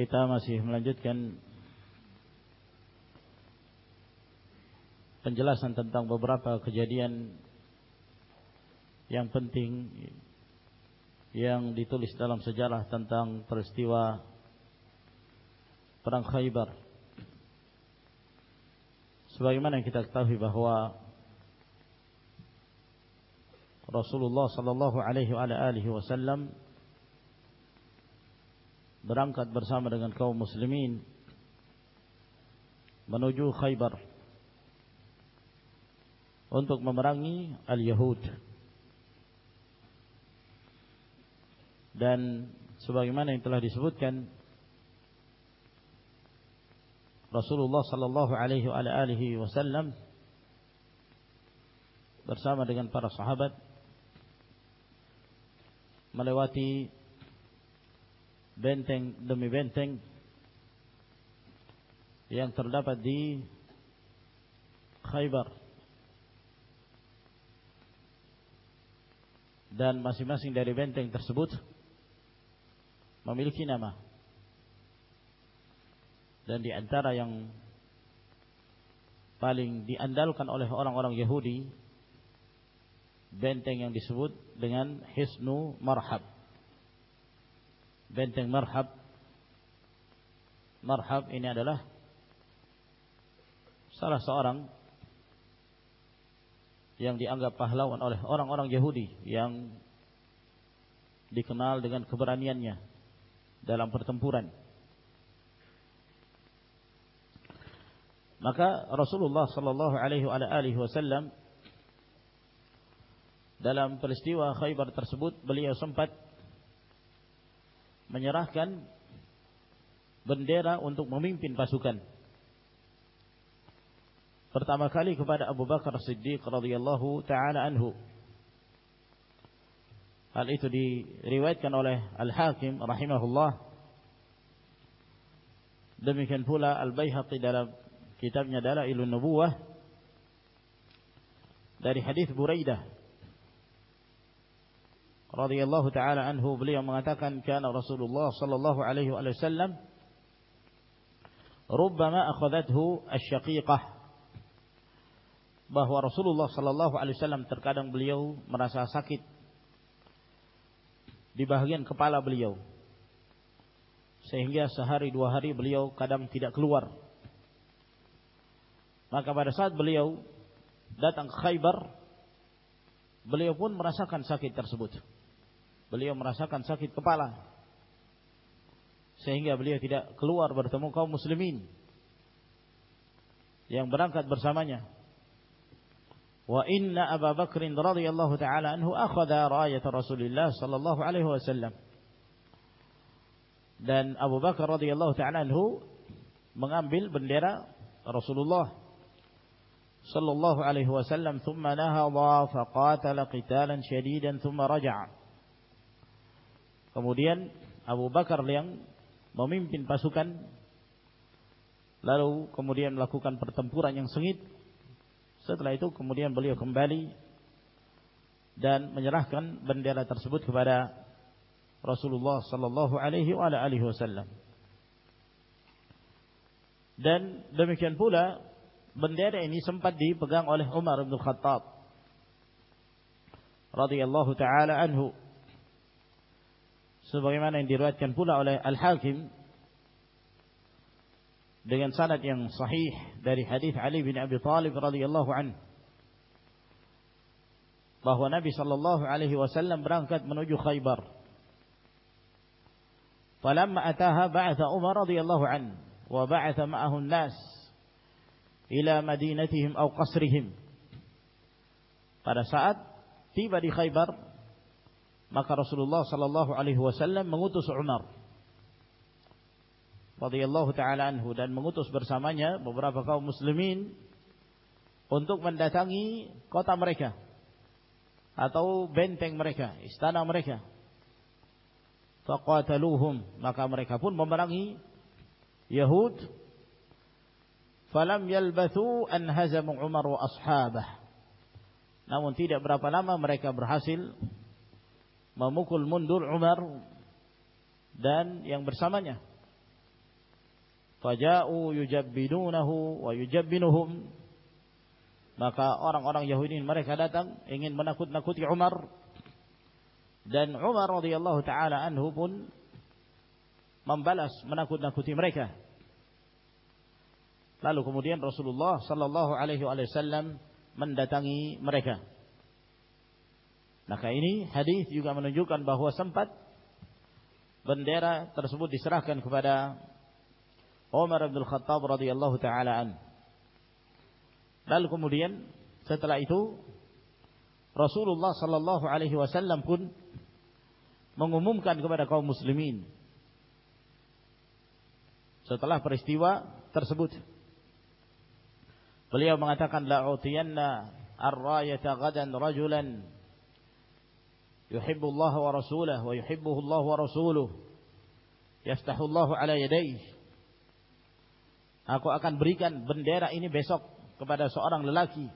kita masih melanjutkan penjelasan tentang beberapa kejadian yang penting yang ditulis dalam sejarah tentang peristiwa perang Khaybar. Sebagaimana kita ketahui bahawa Rasulullah sallallahu alaihi wasallam berangkat bersama dengan kaum muslimin menuju Khaybar untuk memerangi al-Yahud. Dan sebagaimana yang telah disebutkan Rasulullah sallallahu alaihi wasallam bersama dengan para sahabat melewati benteng demi benteng yang terdapat di Khaybar. Dan masing-masing dari benteng tersebut memiliki nama. Dan di antara yang paling diandalkan oleh orang-orang Yahudi benteng yang disebut dengan Hisnu Marhab benteng marhab. Marhab ini adalah salah seorang yang dianggap pahlawan oleh orang-orang Yahudi yang dikenal dengan keberaniannya dalam pertempuran. Maka Rasulullah sallallahu alaihi wasallam dalam peristiwa Khaybar tersebut beliau sempat menyerahkan bendera untuk memimpin pasukan. Pertama kali kepada Abu Bakar Siddiq radhiyallahu taala anhu. Hal itu diriwayatkan oleh Al-Hakim rahimahullah. Demikian pula Al-Baihaqi dalam kitabnya Dalailun Nubuwah dari hadis Buraidah radhiyallahu taala anhu beliau mengatakan kana Rasulullah sallallahu alaihi wasallam rubbama akhadhathu asy-syaqiqah bahwa Rasulullah sallallahu alaihi wasallam terkadang beliau merasa sakit di bahagian kepala beliau. Sehingga sehari dua hari beliau kadang tidak keluar. Maka pada saat beliau datang ke Khaybar beliau pun merasakan sakit tersebut beliau merasakan sakit kepala. Sehingga beliau tidak keluar bertemu kaum muslimin yang berangkat bersamanya. Wa inna Abu Bakr radhiyallahu taala anhu akhadha rayat Rasulullah sallallahu alaihi wasallam. Dan Abu Bakar radhiyallahu taala anhu mengambil bendera Rasulullah sallallahu alaihi wasallam. Thumma nahadha faqatala qitalan shadidan thumma raja'a Kemudian Abu Bakar yang memimpin pasukan lalu kemudian melakukan pertempuran yang sengit. Setelah itu kemudian beliau kembali dan menyerahkan bendera tersebut kepada Rasulullah sallallahu alaihi wasallam. Dan demikian pula bendera ini sempat dipegang oleh Umar bin Khattab radhiyallahu taala anhu sebagaimana yang diriwayatkan pula oleh Al-Hakim dengan sanad yang sahih dari hadis Ali bin Abi Thalib radhiyallahu anhu bahwa Nabi sallallahu alaihi wasallam berangkat menuju Khaybar. Falamma ataha ba'atha Umar radhiyallahu anhu wa ba'atha ma'ahu an-nas ila madinatihim aw qasrihim. Pada saat tiba di Khaybar maka Rasulullah sallallahu alaihi wasallam mengutus Umar radhiyallahu taala anhu dan mengutus bersamanya beberapa kaum muslimin untuk mendatangi kota mereka atau benteng mereka, istana mereka. Faqataluhum, maka mereka pun memerangi Yahud. Falam yalbathu an hazamu Umar wa ashabah. Namun tidak berapa lama mereka berhasil memukul mundur Umar dan yang bersamanya. Faja'u yujabbidunahu wa yujabbinuhum. Maka orang-orang Yahudi mereka datang ingin menakut-nakuti Umar. Dan Umar radhiyallahu taala anhu pun membalas menakut-nakuti mereka. Lalu kemudian Rasulullah sallallahu alaihi wasallam mendatangi mereka maka ini hadis juga menunjukkan bahawa sempat bendera tersebut diserahkan kepada Umar bin Khattab radhiyallahu taala an. Lalu kemudian setelah itu Rasulullah sallallahu alaihi wasallam pun mengumumkan kepada kaum muslimin setelah peristiwa tersebut. Beliau mengatakan la utiyanna ar-rayata gadan rajulan rasulahu wa yuhibbuhu Allah wa rasuluhu yaftahu Allah ala yadayhi Aku akan berikan bendera ini besok kepada seorang lelaki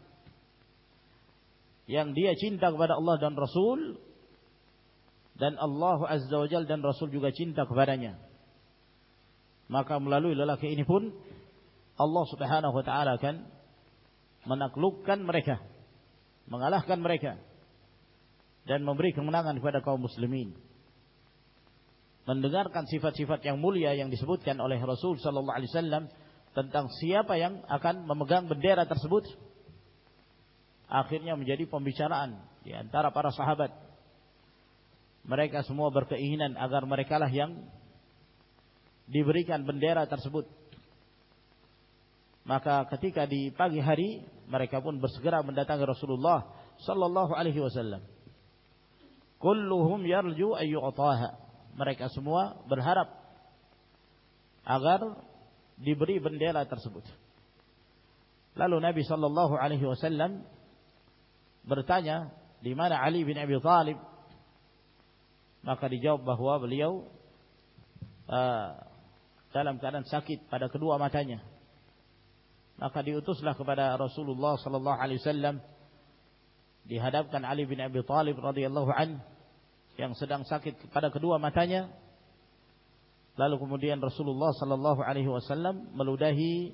yang dia cinta kepada Allah dan Rasul dan Allah Azza wa Jalla dan Rasul juga cinta kepadanya. Maka melalui lelaki ini pun Allah Subhanahu wa taala akan menaklukkan mereka, mengalahkan mereka dan memberi kemenangan kepada kaum muslimin. Mendengarkan sifat-sifat yang mulia yang disebutkan oleh Rasul sallallahu alaihi wasallam tentang siapa yang akan memegang bendera tersebut akhirnya menjadi pembicaraan di antara para sahabat. Mereka semua berkeinginan agar mereka lah yang diberikan bendera tersebut. Maka ketika di pagi hari mereka pun bersegera mendatangi Rasulullah sallallahu alaihi wasallam kulluhum yarju ayyu'taha mereka semua berharap agar diberi bendera tersebut. Lalu Nabi sallallahu alaihi wasallam bertanya, "Di mana Ali bin Abi Thalib?" Maka dijawab bahawa beliau uh, dalam keadaan sakit pada kedua matanya. Maka diutuslah kepada Rasulullah sallallahu alaihi wasallam dihadapkan Ali bin Abi Thalib radhiyallahu an yang sedang sakit pada kedua matanya Lalu kemudian Rasulullah sallallahu alaihi wasallam meludahi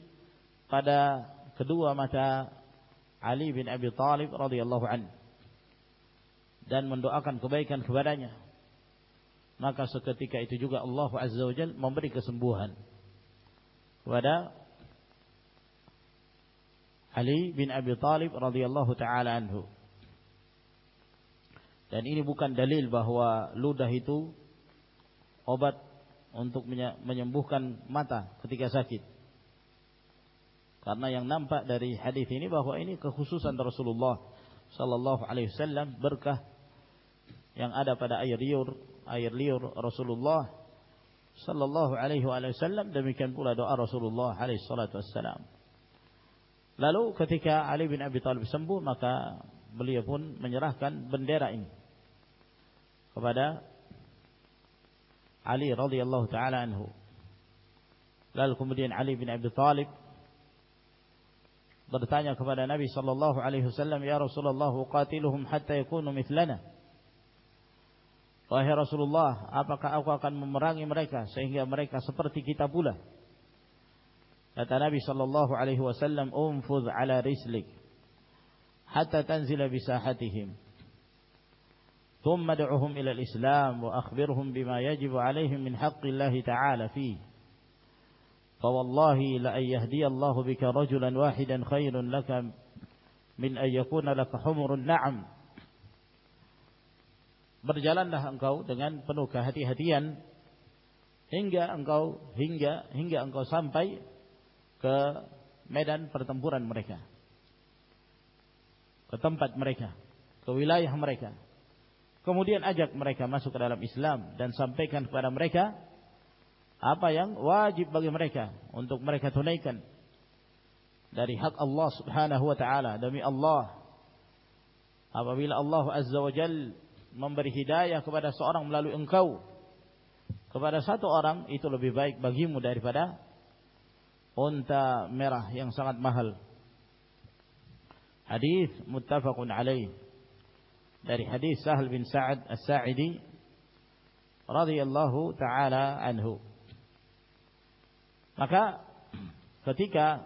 pada kedua mata Ali bin Abi Thalib radhiyallahu an dan mendoakan kebaikan kepadanya. Maka seketika itu juga Allah azza wajalla memberi kesembuhan kepada Ali bin Abi Thalib radhiyallahu taala anhu. Dan ini bukan dalil bahawa ludah itu obat untuk menyembuhkan mata ketika sakit. Karena yang nampak dari hadis ini bahwa ini kekhususan Rasulullah sallallahu alaihi wasallam berkah yang ada pada air liur, air liur Rasulullah sallallahu alaihi wasallam demikian pula doa Rasulullah alaihi wasallam. Lalu ketika Ali bin Abi Thalib sembuh maka beliau pun menyerahkan bendera ini kepada Ali radhiyallahu taala anhu. Lalu kemudian Ali bin Abi Thalib bertanya kepada Nabi sallallahu alaihi wasallam, "Ya Rasulullah, uqatiluhum hatta yakunu mithlana?" Wahai Rasulullah, apakah aku akan memerangi mereka sehingga mereka seperti kita pula? Kata Nabi sallallahu alaihi wasallam, "Umfudh ala rislik hatta tanzila bi sahatihim." ثم دعوهم إلى الإسلام وأخبرهم بما يجب عليهم من حق الله تعالى فيه فوالله لأن يهدي الله بك رجلا واحدا خير لك من أن يكون لك حمر النعم berjalanlah engkau dengan penuh kehati-hatian hingga engkau hingga hingga engkau sampai ke medan pertempuran mereka ke tempat mereka ke wilayah mereka Kemudian ajak mereka masuk ke dalam Islam dan sampaikan kepada mereka apa yang wajib bagi mereka untuk mereka tunaikan. Dari hak Allah Subhanahu wa taala demi Allah. Apabila Allah Azza wa Jal memberi hidayah kepada seorang melalui engkau kepada satu orang itu lebih baik bagimu daripada unta merah yang sangat mahal. Hadis muttafaqun alaih dari hadis Sahal bin Sa'ad As-Sa'idi radhiyallahu taala anhu. Maka ketika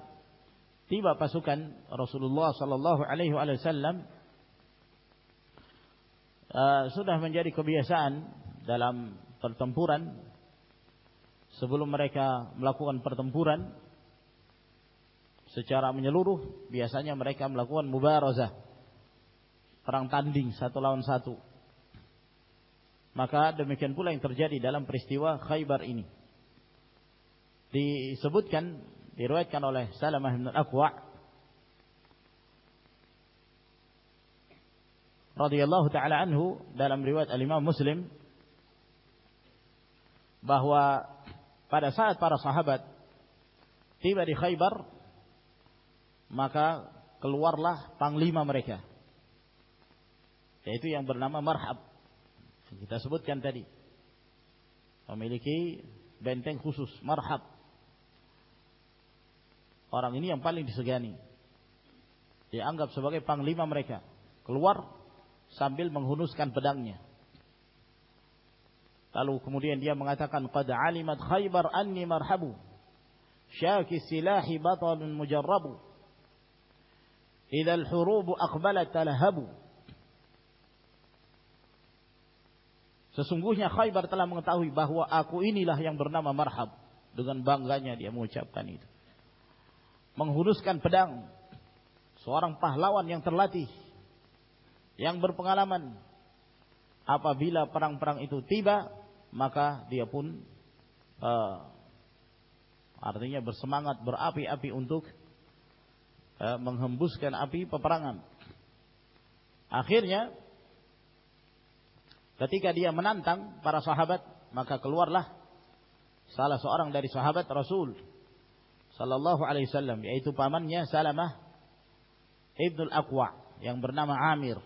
tiba pasukan Rasulullah sallallahu alaihi wasallam uh, sudah menjadi kebiasaan dalam pertempuran sebelum mereka melakukan pertempuran secara menyeluruh biasanya mereka melakukan mubarazah perang tanding satu lawan satu. Maka demikian pula yang terjadi dalam peristiwa Khaybar ini. Disebutkan diriwayatkan oleh Salamah bin Al-Aqwa radhiyallahu taala anhu dalam riwayat Al-Imam Muslim bahwa pada saat para sahabat tiba di Khaybar maka keluarlah panglima mereka yaitu yang bernama Marhab kita sebutkan tadi memiliki benteng khusus Marhab Orang ini yang paling disegani. Dianggap sebagai panglima mereka. Keluar sambil menghunuskan pedangnya. Lalu kemudian dia mengatakan qad alimat khaybar anni marhabu syaki silahi batalun mujarrabu idza al-hurub aqbalat talahabu Sesungguhnya Khaybar telah mengetahui bahwa aku inilah yang bernama Marhab. Dengan bangganya dia mengucapkan itu. Menghunuskan pedang. Seorang pahlawan yang terlatih. Yang berpengalaman. Apabila perang-perang itu tiba maka dia pun uh, artinya bersemangat berapi-api untuk uh, menghembuskan api peperangan. Akhirnya ketika dia menantang para sahabat maka keluarlah salah seorang dari sahabat Rasul sallallahu alaihi wasallam yaitu pamannya Salamah Ibnu Al-Aqwa yang bernama Amir.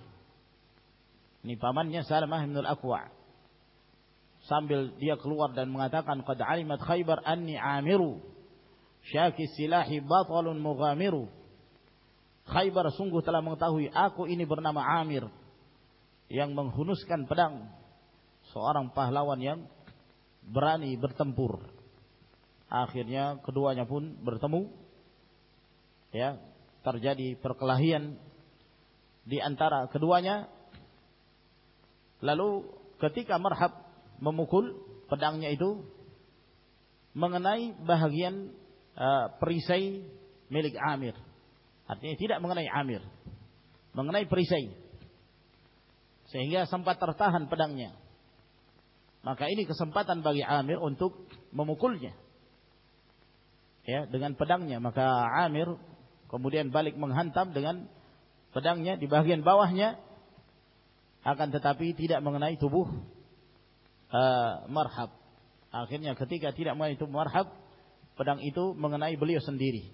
Ini pamannya Salamah Ibnu Al-Aqwa. Sambil dia keluar dan mengatakan qad alimat Khaybar anni Amiru syaki silahi batalun mughamiru. Khaybar sungguh telah mengetahui aku ini bernama Amir yang menghunuskan pedang seorang pahlawan yang berani bertempur. Akhirnya keduanya pun bertemu ya terjadi perkelahian di antara keduanya. Lalu ketika marhab memukul pedangnya itu mengenai bahagian uh, perisai milik Amir. Artinya tidak mengenai Amir mengenai perisai sehingga sempat tertahan pedangnya. Maka ini kesempatan bagi Amir untuk memukulnya. Ya dengan pedangnya. Maka Amir kemudian balik menghantam dengan pedangnya di bagian bawahnya. Akan tetapi tidak mengenai tubuh uh, marhab. Akhirnya ketika tidak mengenai tubuh marhab pedang itu mengenai beliau sendiri.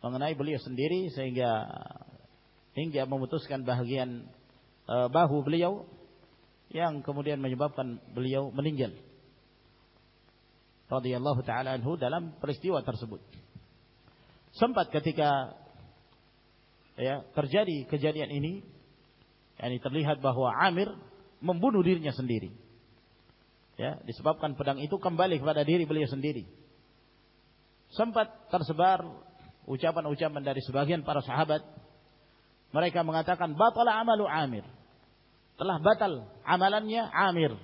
Mengenai beliau sendiri sehingga hingga memutuskan bahagian uh, bahu beliau yang kemudian menyebabkan beliau meninggal radhiyallahu taala anhu dalam peristiwa tersebut. Sempat ketika ya terjadi kejadian ini, yakni terlihat bahwa Amir membunuh dirinya sendiri. Ya, disebabkan pedang itu kembali kepada diri beliau sendiri. Sempat tersebar ucapan-ucapan dari sebagian para sahabat. Mereka mengatakan batala amalu Amir. Telah batal amalannya Amir.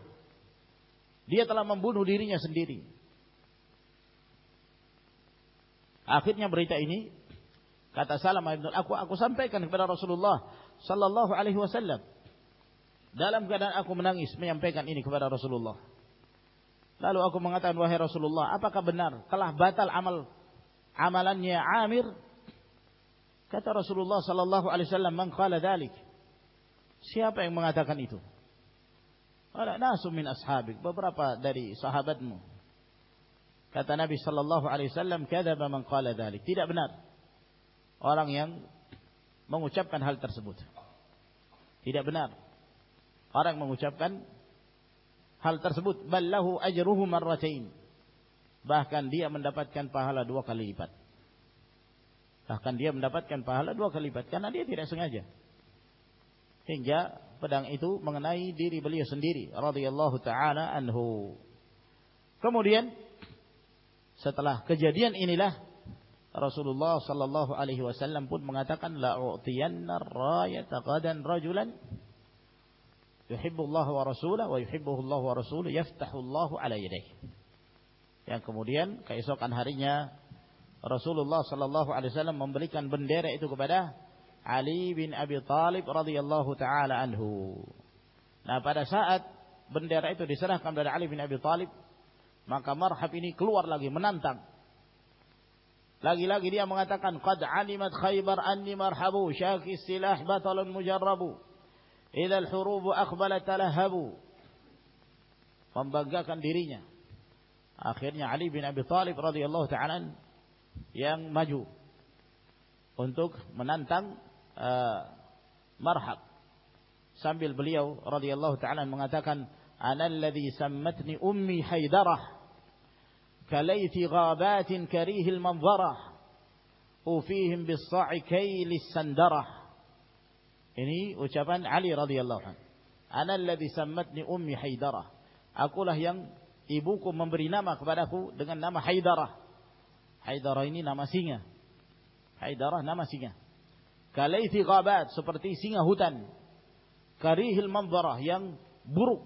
Dia telah membunuh dirinya sendiri. Akhirnya berita ini kata Salam bin aku aku sampaikan kepada Rasulullah sallallahu alaihi wasallam. Dalam keadaan aku menangis menyampaikan ini kepada Rasulullah. Lalu aku mengatakan wahai Rasulullah, apakah benar telah batal amal amalannya Amir? Kata Rasulullah sallallahu alaihi wasallam, "Man qala dzalik?" Siapa yang mengatakan itu? Wala nasu min ashabik, beberapa dari sahabatmu. Kata Nabi sallallahu alaihi wasallam, "Kadzaba man qala dzalik." Tidak benar. Orang yang mengucapkan hal tersebut. Tidak benar. Orang mengucapkan hal tersebut, "Ballahu ajruhu marratain." Bahkan dia mendapatkan pahala dua kali lipat. Bahkan dia mendapatkan pahala dua kali lipat karena dia tidak sengaja. Hingga pedang itu mengenai diri beliau sendiri radhiyallahu taala anhu. Kemudian setelah kejadian inilah Rasulullah sallallahu alaihi wasallam pun mengatakan la u'tiyanna rayata qadan rajulan yuhibbu Allah wa rasulahu wa yuhibbuhu Allah wa rasuluhu yaftahu Allah ala yadayhi. Yang kemudian keesokan harinya Rasulullah sallallahu alaihi wasallam memberikan bendera itu kepada Ali bin Abi Talib radhiyallahu taala anhu. Nah, pada saat bendera itu diserahkan kepada Ali bin Abi Talib, maka Marhab ini keluar lagi menantang. Lagi-lagi dia mengatakan, "Qad alimat Khaybar anni marhabu syaki silah batalun mujarrabu. Idza al-hurub aqbalat talahabu." Membanggakan dirinya. Akhirnya Ali bin Abi Talib radhiyallahu taala yang maju untuk menantang uh, marhab. Sambil beliau radhiyallahu taala mengatakan ana alladhi sammatni ummi haidarah kalaiti ghabatin karihil manzarah ufihim bis-sa'i kailis sandarah ini ucapan Ali radhiyallahu ana alladhi sammatni ummi haidarah akulah yang ibuku memberi nama kepadaku dengan nama haidarah haidarah ini nama singa haidarah nama singa Kalaithi ghabat seperti singa hutan. Karihil manzarah yang buruk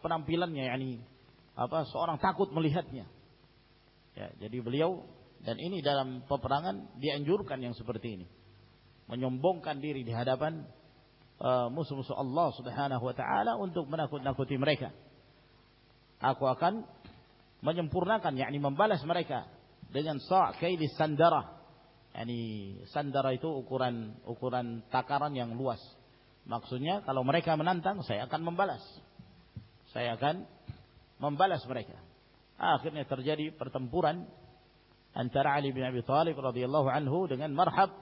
penampilannya yakni apa seorang takut melihatnya. Ya, jadi beliau dan ini dalam peperangan dianjurkan yang seperti ini. Menyombongkan diri di hadapan uh, musuh-musuh Allah Subhanahu wa taala untuk menakut-nakuti mereka. Aku akan menyempurnakan yakni membalas mereka dengan sa' kaidis sandarah yani sandara itu ukuran ukuran takaran yang luas. Maksudnya kalau mereka menantang, saya akan membalas. Saya akan membalas mereka. Akhirnya terjadi pertempuran antara Ali bin Abi Thalib radhiyallahu anhu dengan Marhab.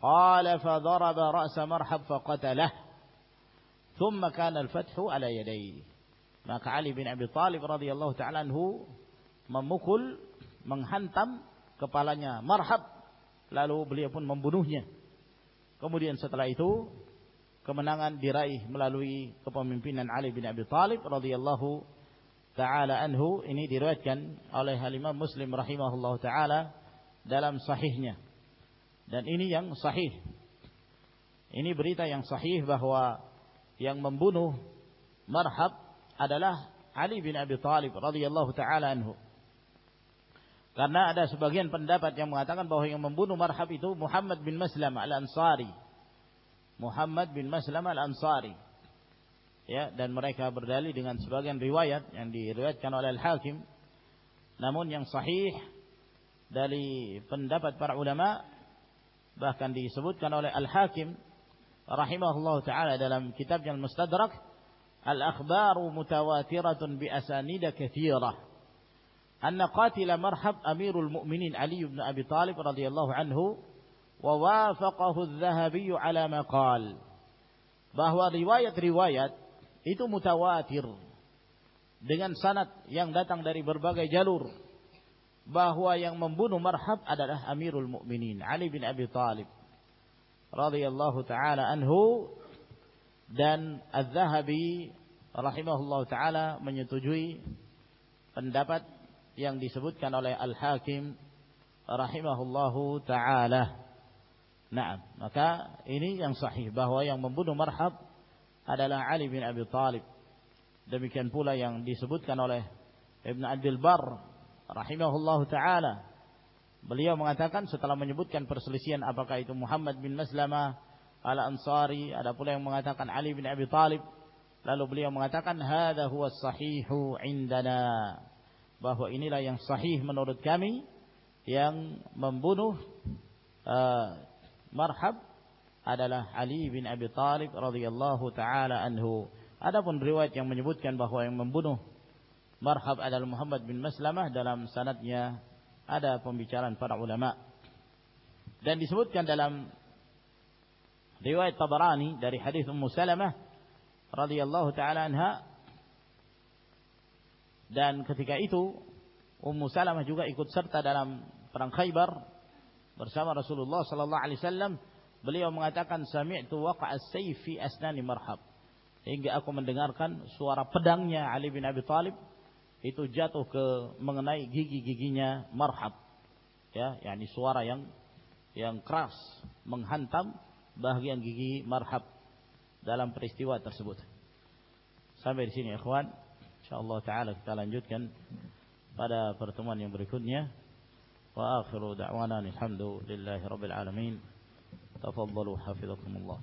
Qala fa daraba ra's Marhab fa qatalah. Thumma kana al-fathu ala yadayhi. Maka Ali bin Abi Thalib radhiyallahu ta'ala anhu memukul, menghantam kepalanya marhab. Lalu beliau pun membunuhnya. Kemudian setelah itu kemenangan diraih melalui kepemimpinan Ali bin Abi Talib radhiyallahu taala anhu. Ini diriwayatkan oleh Imam Muslim rahimahullah taala dalam sahihnya. Dan ini yang sahih. Ini berita yang sahih bahwa yang membunuh marhab adalah Ali bin Abi Talib radhiyallahu taala anhu Karena ada sebagian pendapat yang mengatakan bahawa yang membunuh Marhab itu Muhammad bin Maslam al-Ansari. Muhammad bin Maslam al-Ansari. Ya, dan mereka berdalil dengan sebagian riwayat yang diriwayatkan oleh Al-Hakim. Namun yang sahih dari pendapat para ulama bahkan disebutkan oleh Al-Hakim rahimahullah taala dalam kitab yang Mustadrak Al-akhbaru mutawatiratun bi asanida katsirah أن قاتل مرحب أمير المؤمنين علي بن أبي طالب رضي الله عنه ووافقه الذهبي على ما قال bahwa riwayat-riwayat itu mutawatir dengan sanad yang datang dari berbagai jalur bahwa yang membunuh marhab adalah Amirul Mukminin Ali bin Abi Talib radhiyallahu taala anhu dan Az-Zahabi rahimahullahu taala menyetujui pendapat yang disebutkan oleh Al-Hakim rahimahullahu taala. Nah, maka ini yang sahih bahwa yang membunuh Marhab adalah Ali bin Abi Talib. Demikian pula yang disebutkan oleh Ibn Abdul Bar rahimahullahu taala. Beliau mengatakan setelah menyebutkan perselisihan apakah itu Muhammad bin Maslamah Al-Ansari, ada pula yang mengatakan Ali bin Abi Talib. Lalu beliau mengatakan hadza huwa sahihu indana bahwa inilah yang sahih menurut kami yang membunuh uh, marhab adalah Ali bin Abi Talib radhiyallahu taala anhu. Adapun riwayat yang menyebutkan bahawa yang membunuh Marhab adalah Muhammad bin Maslamah dalam sanadnya ada pembicaraan para ulama. Dan disebutkan dalam riwayat Tabarani dari hadis Ummu Salamah radhiyallahu taala anha dan ketika itu Ummu Salamah juga ikut serta dalam perang Khaybar bersama Rasulullah sallallahu alaihi wasallam. Beliau mengatakan sami'tu waqa'a as-sayf fi asnani marhab. Hingga aku mendengarkan suara pedangnya Ali bin Abi Thalib itu jatuh ke mengenai gigi-giginya marhab. Ya yakni suara yang yang keras menghantam bahagian gigi marhab dalam peristiwa tersebut. Sampai di sini ikhwan insyaallah taala kita lanjutkan pada pertemuan yang berikutnya wa akhiru da'wana alhamdulillahi rabbil alamin tafaddalu hafizakumullah